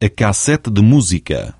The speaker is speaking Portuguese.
a cassete de música.